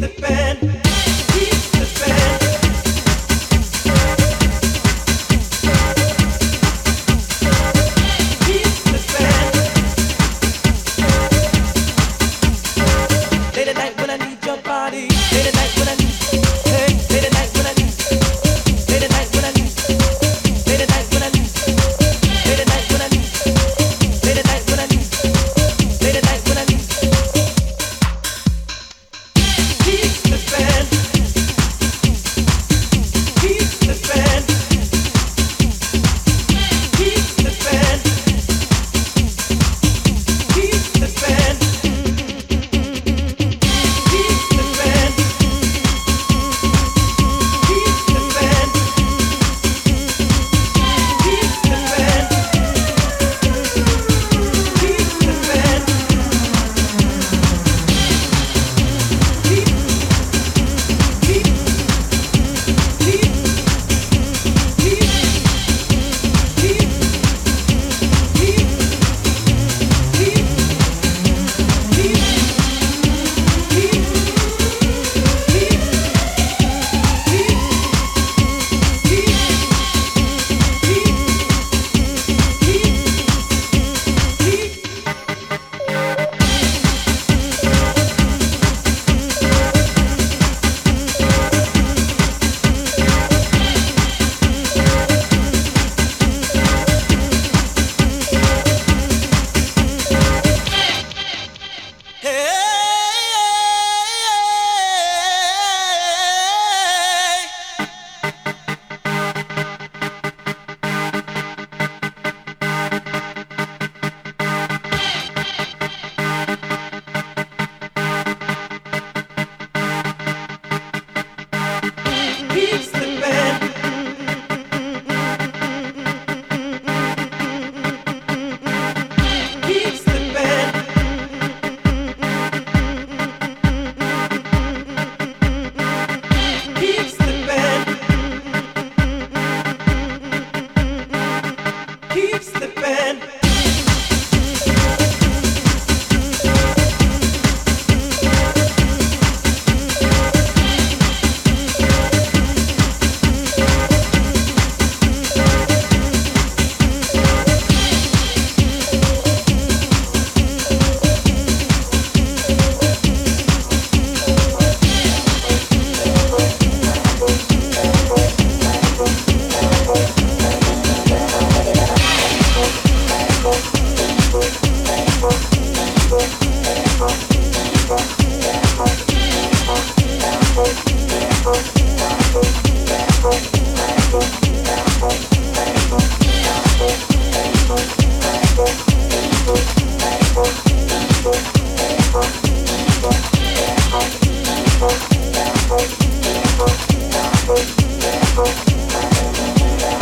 Late at night when I need your body. Late at night when I need happened. keeps the pen.